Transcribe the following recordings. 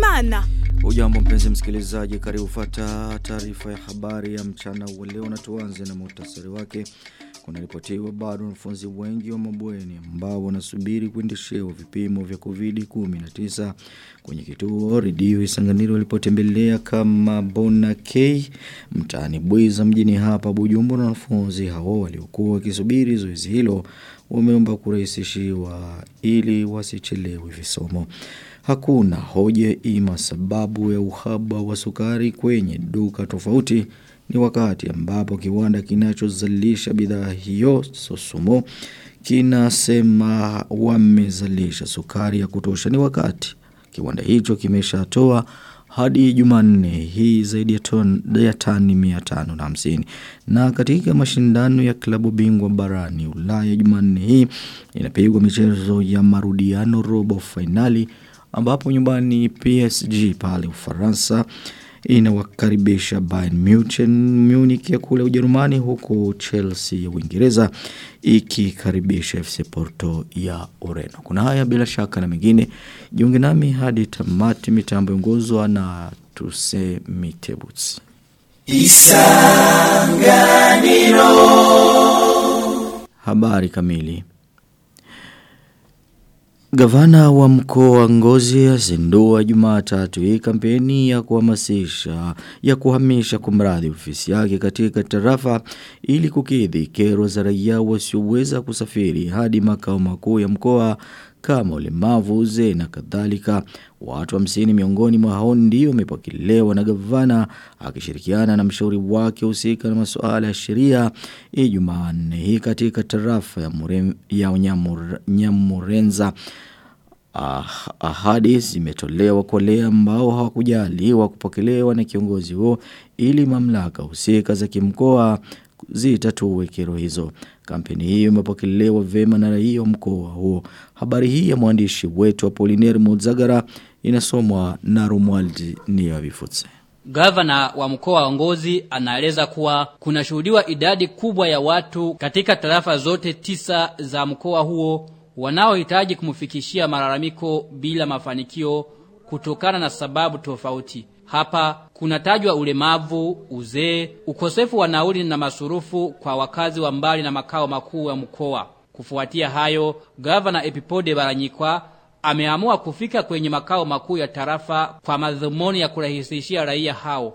Habyarimana. Ujambo mpenzi msikilizaji, karibu fata taarifa ya habari ya mchana wa leo na tuanze na muhtasari wake. Kunaripotiwa bado wanafunzi wengi wa mabweni ambao wanasubiri kuendeshewa vipimo vya COVID-19 kwenye kituo redio Isanganiro walipotembelea kama Bona K mtaani Bwiza mjini hapa Bujumbura. Wanafunzi hao waliokuwa wakisubiri zoezi hilo wameomba kurahisishiwa ili wasichelewe visomo. Hakuna hoja ima sababu ya uhaba wa sukari kwenye duka tofauti. Ni wakati ambapo kiwanda kinachozalisha bidhaa hiyo Sosumo kinasema wamezalisha sukari ya kutosha. Ni wakati kiwanda hicho kimeshatoa hadi Jumanne hii zaidi ya ya tani 550 na katika mashindano ya klabu bingwa barani Ulaya Jumanne hii inapigwa michezo ya marudiano robo finali ambapo nyumbani PSG pale Ufaransa inawakaribisha Bayern Munich Munich ya kule Ujerumani huko Chelsea ya Uingereza ikikaribisha FC Porto ya Ureno. Kuna haya bila shaka na mengine. Jiunge nami hadi tamati mitambo ongozwa na Tuse Mitebutsi. Isanganiro Habari kamili Gavana wa mkoa wa Ngozi azindua Jumatatu hii kampeni ya kuhamasisha ya kuhamisha kumradhi ofisi yake katika tarafa ili kukidhi kero za raia wasioweza kusafiri hadi makao makuu ya mkoa kama ulemavu uzee na kadhalika. Watu hamsini miongoni mwa hao ndio wamepokelewa na gavana akishirikiana na mshauri wake husika na masuala ya sheria Ijumaa hii katika tarafa ya Mure, ya Nyamur, Nyamurenza. Ah, ahadi zimetolewa kwa wale ambao hawakujaliwa kupokelewa na kiongozi huo ili mamlaka husika za kimkoa zitatue kero hizo. Kampeni hiyo imepokelewa vema na raia mkoa huo. Habari hii ya mwandishi wetu wa Poliner Muzagara inasomwa na Romualdi Niyavifutse. Gavana wa mkoa wa Ngozi anaeleza kuwa kunashuhudiwa idadi kubwa ya watu katika tarafa zote tisa za mkoa huo wanaohitaji kumfikishia malalamiko bila mafanikio kutokana na sababu tofauti. Hapa kunatajwa ulemavu, uzee, ukosefu wa nauli na masurufu kwa wakazi wa mbali na makao makuu ya mkoa. Kufuatia hayo, gavana Epipode Baranyikwa ameamua kufika kwenye makao makuu ya tarafa kwa madhumuni ya kurahisishia raia hao.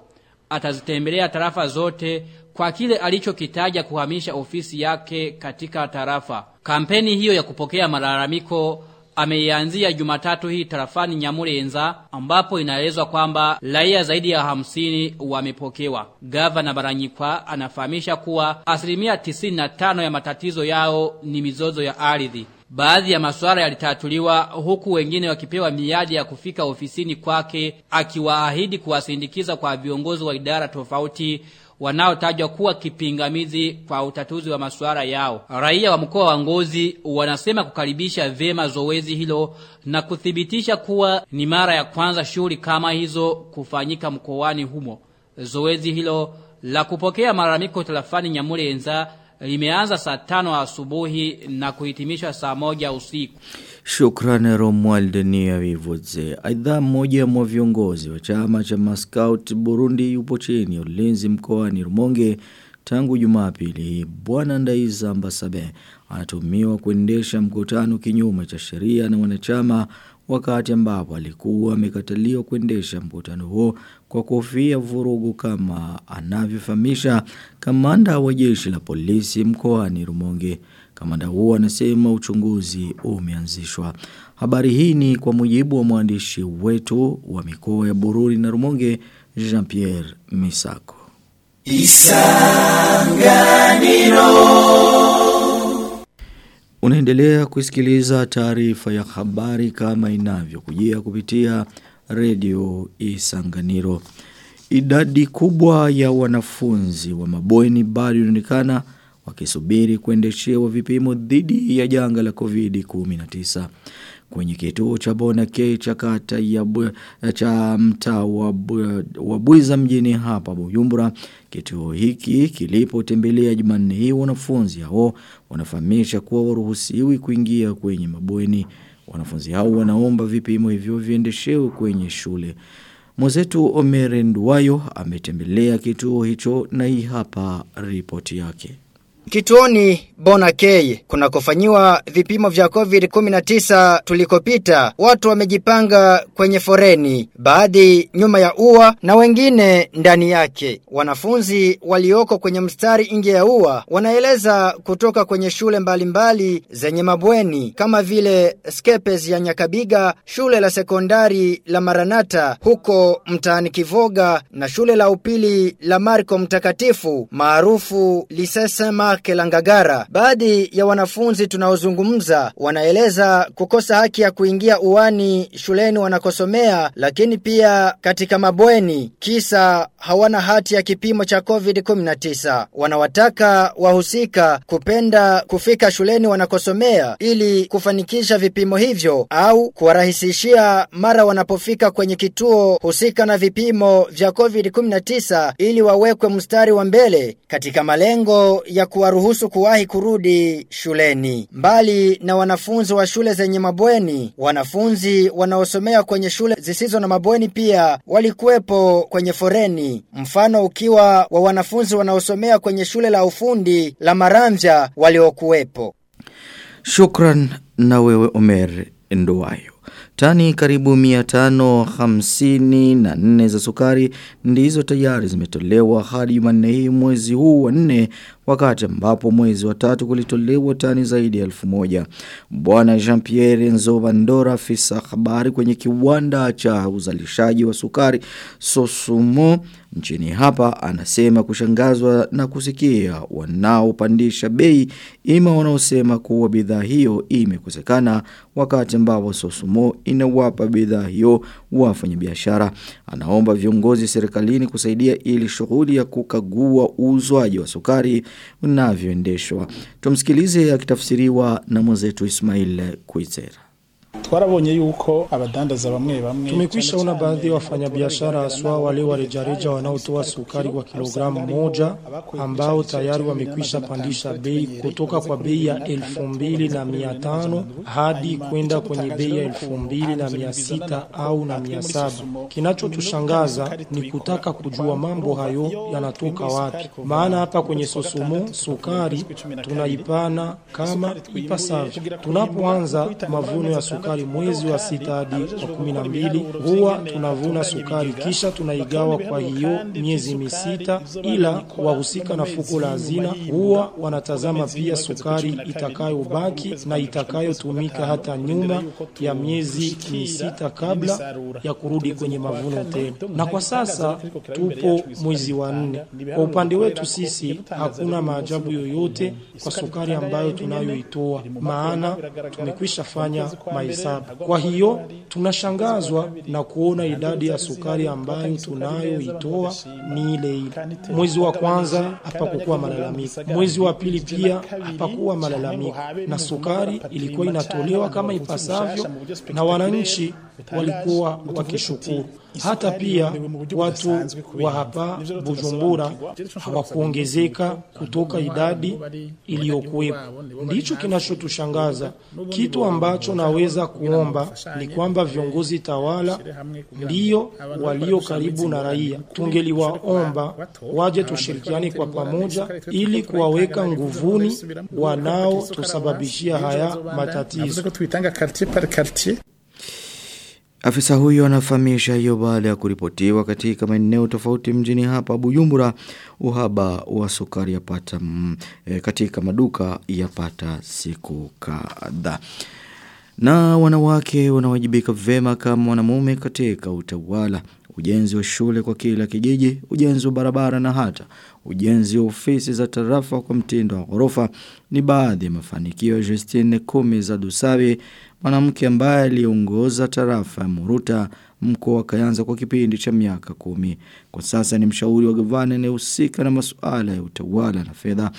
Atazitembelea tarafa zote kwa kile alichokitaja kuhamisha ofisi yake katika tarafa. Kampeni hiyo ya kupokea malalamiko ameianzia Jumatatu hii tarafani Nyamurenza ambapo inaelezwa kwamba raia zaidi ya hamsini wamepokewa. Gavana Baranyikwa anafahamisha kuwa asilimia 95 ya matatizo yao ni mizozo ya ardhi. Baadhi ya masuala yalitatuliwa huku wengine wakipewa miadi ya kufika ofisini kwake akiwaahidi kuwasindikiza kwa viongozi wa idara tofauti wanaotajwa kuwa kipingamizi kwa utatuzi wa masuala yao. Raia wa mkoa wa Ngozi wanasema kukaribisha vema zoezi hilo na kuthibitisha kuwa ni mara ya kwanza shughuli kama hizo kufanyika mkoani humo. Zoezi hilo la kupokea malalamiko tarafani Nyamurenza limeanza saa tano asubuhi na kuhitimishwa saa moja usiku. Shukrani Romuald Niyavivuze. Aidha mmoja mwa viongozi wa chama cha Maskout Burundi yupo chini ulinzi mkoani Rumonge tangu Jumapili. Bwana Ndaiza Mbasabe anatumiwa kuendesha mkutano kinyume cha sheria na wanachama wakati ambapo alikuwa amekataliwa kuendesha mkutano huo kwa kofia vurugu kama anavyofahamisha kamanda wa jeshi la polisi mkoani Rumonge. Kamanda huo anasema uchunguzi umeanzishwa. Habari hii ni kwa mujibu wa mwandishi wetu wa mikoa ya Bururi na Rumonge Jean-Pierre Misako. Isanganiro Unaendelea kusikiliza taarifa ya habari kama inavyokujia kupitia redio Isanganiro. Idadi kubwa ya wanafunzi wa mabweni bado inaonekana wakisubiri kuendeshewa vipimo dhidi ya janga la COVID-19. kwenye kituo cha Bona K cha kata ya bu, cha mtaa wa, bu, wa mjini hapa Bujumbura. Kituo hiki kilipotembelea Jumanne hii wanafunzi hao wanafahamisha kuwa waruhusiwi kuingia kwenye mabweni. Wanafunzi hao wanaomba vipimo hivyo viendeshewe kwenye shule. Mwenzetu Omere Nduwayo ametembelea kituo hicho na hii hapa ripoti yake. Kituoni Bona K kunakofanyiwa vipimo vya COVID-19 tulikopita. Watu wamejipanga kwenye foreni baadhi nyuma ya ua na wengine ndani yake. Wanafunzi walioko kwenye mstari nje ya ua wanaeleza kutoka kwenye shule mbalimbali mbali zenye mabweni kama vile Skepes ya Nyakabiga shule la sekondari la Maranata huko mtaani Kivoga na shule la upili la Marko Mtakatifu maarufu Lisese Langagara. Baadhi ya wanafunzi tunaozungumza wanaeleza kukosa haki ya kuingia uwani shuleni wanakosomea lakini pia katika mabweni kisa hawana hati ya kipimo cha COVID-19. Wanawataka wahusika kupenda kufika shuleni wanakosomea ili kufanikisha vipimo hivyo au kuwarahisishia mara wanapofika kwenye kituo husika na vipimo vya COVID-19 ili wawekwe mstari wa mbele katika malengo ya kuwaruhusu kuwahi kurudi shuleni. Mbali na wanafunzi wa shule zenye mabweni, wanafunzi wanaosomea kwenye shule zisizo na mabweni pia walikuwepo kwenye foreni. Mfano ukiwa wa wanafunzi wanaosomea kwenye shule la ufundi la Maramvya waliokuwepo. Shukran na wewe Omer Nduwayo. Tani karibu 554 za sukari ndizo tayari zimetolewa hadi Jumanne hii mwezi huu wa 4 wakati ambapo mwezi wa tatu kulitolewa tani zaidi ya elfu moja. Bwana Jean-Pierre nzovandora afisa habari kwenye kiwanda cha uzalishaji wa sukari Sosumo nchini hapa anasema kushangazwa na kusikia wanaopandisha bei ima wanaosema kuwa bidhaa hiyo imekosekana wakati ambapo Sosumo inawapa bidhaa hiyo wafanyabiashara. Anaomba viongozi serikalini kusaidia ili shughuli ya kukagua uuzwaji wa sukari unavyoendeshwa. Tumsikilize akitafsiriwa na mwenzetu Ismail Kuizera. Twarabonye yuko abadandaza bamwe bamwe Tumekwisha ona baadhi ya wafanyabiashara haswa wale wa rejareja wanaotoa sukari kwa kilogramu moja ambao tayari wamekwisha pandisha bei kutoka kwa bei ya elfu mbili na mia tano hadi kwenda kwenye bei ya elfu mbili na mia sita au na mia saba. Kinachotushangaza ni kutaka kujua mambo hayo yanatoka wapi, maana hapa kwenye sosomo sukari tunaipana kama ipasavyo. Tunapoanza mavuno ya sukari mwezi wa sita hadi wa kumi na mbili huwa tunavuna sukari kisha tunaigawa kwa hiyo miezi misita, ila wahusika na fuko la hazina huwa wanatazama pia sukari itakayobaki na itakayotumika hata nyuma ya miezi misita kabla ya kurudi kwenye mavuno tena. Na kwa sasa tupo mwezi wa nne. Kwa upande wetu sisi hakuna maajabu yoyote kwa sukari ambayo tunayoitoa, maana tumekwisha fanya mahesabu. Kwa hiyo tunashangazwa na kuona idadi ya sukari ambayo tunayoitoa ni ile ile. Mwezi wa kwanza hapakukuwa malalamiko, mwezi wa pili pia hapakuwa malalamiko, na sukari ilikuwa inatolewa kama ipasavyo, na wananchi walikuwa wakishukuru. Hata pia watu wa hapa Bujumbura hawakuongezeka kutoka idadi iliyokuwepo. Ndicho kinachotushangaza. Kitu ambacho naweza kuomba ni kwamba viongozi tawala ndiyo walio karibu na raia, tungeliwaomba waje tushirikiane kwa pamoja ili kuwaweka nguvuni wanaotusababishia haya matatizo. Afisa huyo anafahamisha hiyo baada ya kuripotiwa katika maeneo tofauti mjini hapa Bujumbura uhaba wa sukari yapata mm, e, katika maduka yapata siku kadhaa. Na wanawake wanawajibika vema kama wanamume katika utawala, ujenzi wa shule kwa kila kijiji, ujenzi wa barabara na hata ujenzi wa ofisi za tarafa kwa mtindo wa ghorofa ni baadhi ya mafanikio ya Justine Kumi za Dusabe, mwanamke ambaye aliongoza tarafa ya Muruta mkoa wa Kayanza kwa kipindi cha miaka kumi. Kwa sasa ni mshauri wa gavana anayehusika na masuala ya utawala na fedha.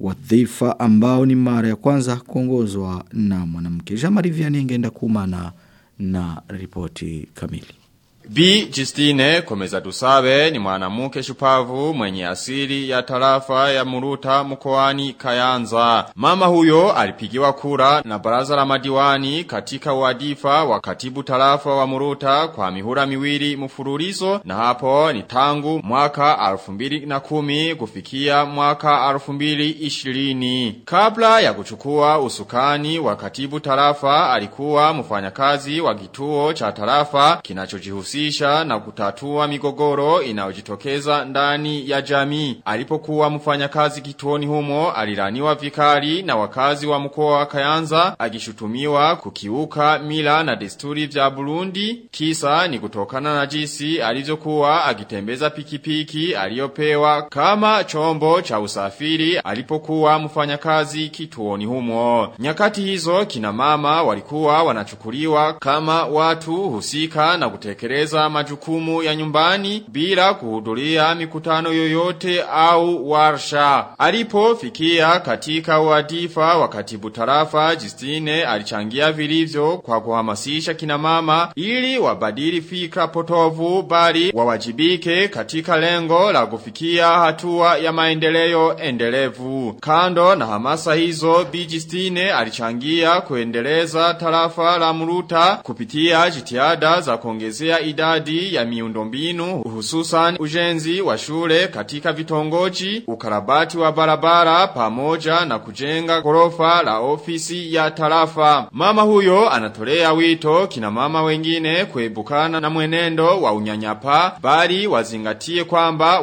wadhifa ambao ni mara ya kwanza kuongozwa na mwanamke. Jean-Marie Vianney na kumana na ripoti kamili. Bi Justine Komeza tusabe ni mwanamuke shupavu mwenye asili ya tarafa ya Muruta mkoani Kayanza. Mama huyo alipigiwa kura na baraza la madiwani katika wadifa wa katibu tarafa wa Muruta kwa mihura miwili mfululizo na hapo ni tangu mwaka 2010 kufikia mwaka 2020. Kabla ya kuchukua usukani wa katibu tarafa alikuwa mfanyakazi wa kituo cha tarafa kinachojihusisha kujihusisha na kutatua migogoro inayojitokeza ndani ya jamii. Alipokuwa mfanyakazi kituoni humo alilaniwa vikali na wakazi wa mkoa wa Kayanza akishutumiwa kukiuka mila na desturi vya Burundi. Kisa ni kutokana na jinsi alivyokuwa akitembeza pikipiki aliyopewa kama chombo cha usafiri alipokuwa mfanyakazi kituoni humo. Nyakati hizo kina mama walikuwa wanachukuliwa kama watu husika na kutekeleza kutekeleza majukumu ya nyumbani bila kuhudhuria mikutano yoyote au warsha. alipo Alipofikia katika wadifa wa katibu tarafa Justine alichangia vilivyo kwa kuhamasisha kina mama ili wabadili fikra potovu bali wawajibike katika lengo la kufikia hatua ya maendeleo endelevu. Kando na hamasa hizo Bi Justine alichangia kuendeleza tarafa la Muruta kupitia jitihada za kuongezea idadi ya miundombinu hususan ujenzi wa shule katika vitongoji, ukarabati wa barabara pamoja na kujenga gorofa la ofisi ya tarafa. Mama huyo anatolea wito kina mama wengine kuebukana na mwenendo wa unyanyapa bali wazingatie kwamba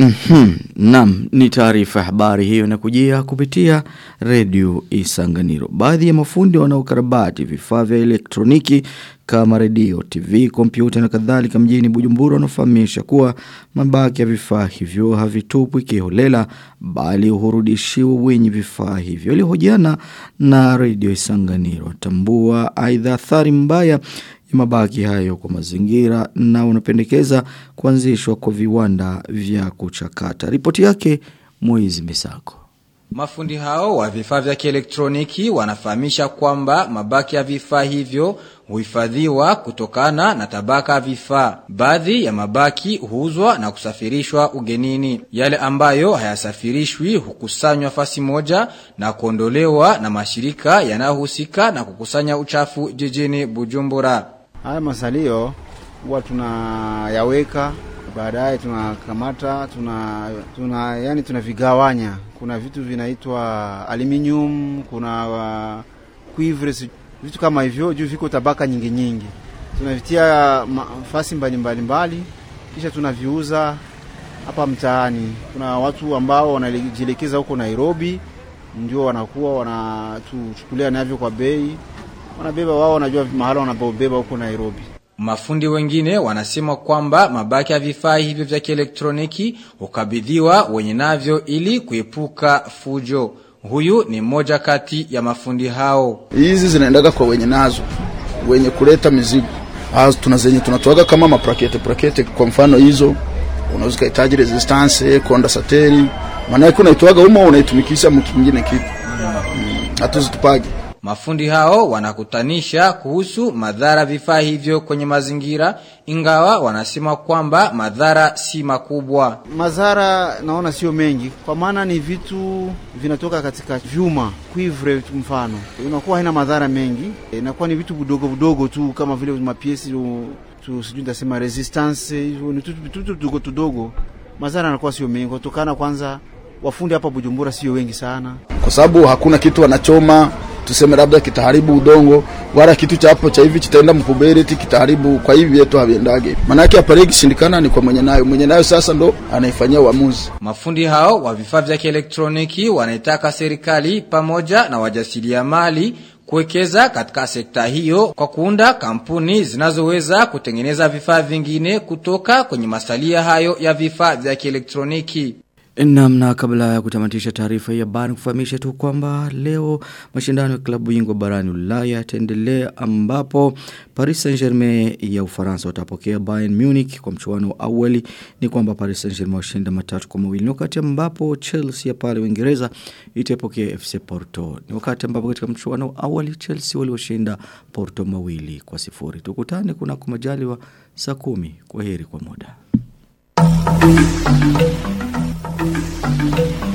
wanadhamira -hmm. Naam, ni taarifa ya habari hiyo inakujia kupitia redio Isanganiro. Baadhi ya mafundi wanaokarabati vifaa vya elektroniki kama redio, TV, kompyuta na kadhalika mjini Bujumbura wanafahamisha kuwa mabaki ya vifaa hivyo havitupwi kiholela bali hurudishiwa wenye vifaa hivyo. Alihojiana na redio Isanganiro tambua aidha athari mbaya ya mabaki hayo kwa mazingira na unapendekeza kuanzishwa kwa viwanda vya kuchakata. Ripoti yake Moizi Misako. Mafundi hao wa vifaa vya kielektroniki wanafahamisha kwamba mabaki ya vifaa hivyo huhifadhiwa kutokana na tabaka ya vifaa. Baadhi ya mabaki huuzwa na kusafirishwa ugenini. Yale ambayo hayasafirishwi hukusanywa fasi moja na kuondolewa na mashirika yanayohusika na kukusanya uchafu jijini Bujumbura. Haya masalio huwa tunayaweka baadaye tunakamata tuna, tuna yani tunavigawanya. Kuna vitu vinaitwa aluminium, kuna uh, vitu kama hivyo juu viko tabaka nyingi nyingi, tunavitia fasi mbalimbali mbali, kisha tunaviuza hapa mtaani. Kuna watu ambao wanajielekeza huko Nairobi, ndio wanakuwa wanatuchukulia navyo kwa bei, wanabeba wao, wanajua mahala wanapobeba huko Nairobi. Mafundi wengine wanasema kwamba mabaki ya vifaa hivyo vya kielektroniki ukabidhiwa wenye navyo ili kuepuka fujo. Huyu ni mmoja kati ya mafundi hao. Hizi zinaendaga kwa wenye nazo, wenye kuleta mizigo. Ah, tuna zenye tunatoaga kama maprakete prakete, kwa mfano hizo unaweza kuhitaji resistance, konda sateli. Maana yake unaitoaga umo unaitumikisha mtu mwingine kitu. Mm, hatuzitupagi. Mafundi hao wanakutanisha kuhusu madhara vifaa hivyo kwenye mazingira ingawa wanasema kwamba madhara si makubwa. Madhara naona sio mengi kwa maana ni vitu vinatoka katika vyuma, cuivre mfano. Inakuwa haina madhara mengi. Inakuwa ni vitu vidogo vidogo tu kama vile mapiesi tu sijui nitasema resistance, hivyo ni vitu vidogo tudogo. Madhara yanakuwa sio mengi kutokana kwanza wafundi hapa Bujumbura sio wengi sana. Kwa sababu hakuna kitu wanachoma tuseme labda kitaharibu udongo wala kitu cha hapo cha hivi kitaenda mkubereti kitaharibu kwa hivi yetu haviendage manake hapa leo shindikana ni kwa mwenye nayo. Mwenye nayo sasa ndo anaifanyia uamuzi. Mafundi hao wa vifaa vya kielektroniki wanaitaka serikali pamoja na wajasiriamali kuwekeza katika sekta hiyo kwa kuunda kampuni zinazoweza kutengeneza vifaa vingine kutoka kwenye masalia hayo ya vifaa vya kielektroniki. Namna kabla ya kutamatisha taarifa hii habari kufahamisha tu kwamba leo mashindano ya klabu bingwa barani Ulaya yataendelea ambapo Paris Saint-Germain ya Ufaransa watapokea Bayern Munich kwa mchuano wa awali. Ni kwamba Paris Saint-Germain washinda matatu kwa mawili. Wakati ambapo Chelsea ya pale Uingereza itapokea FC Porto. Ni wakati ambapo katika mchuano wa awali Chelsea walioshinda Porto mawili kwa sifuri. Tukutane kuna kumajaliwa saa kumi. Kwa heri kwa muda Thank you.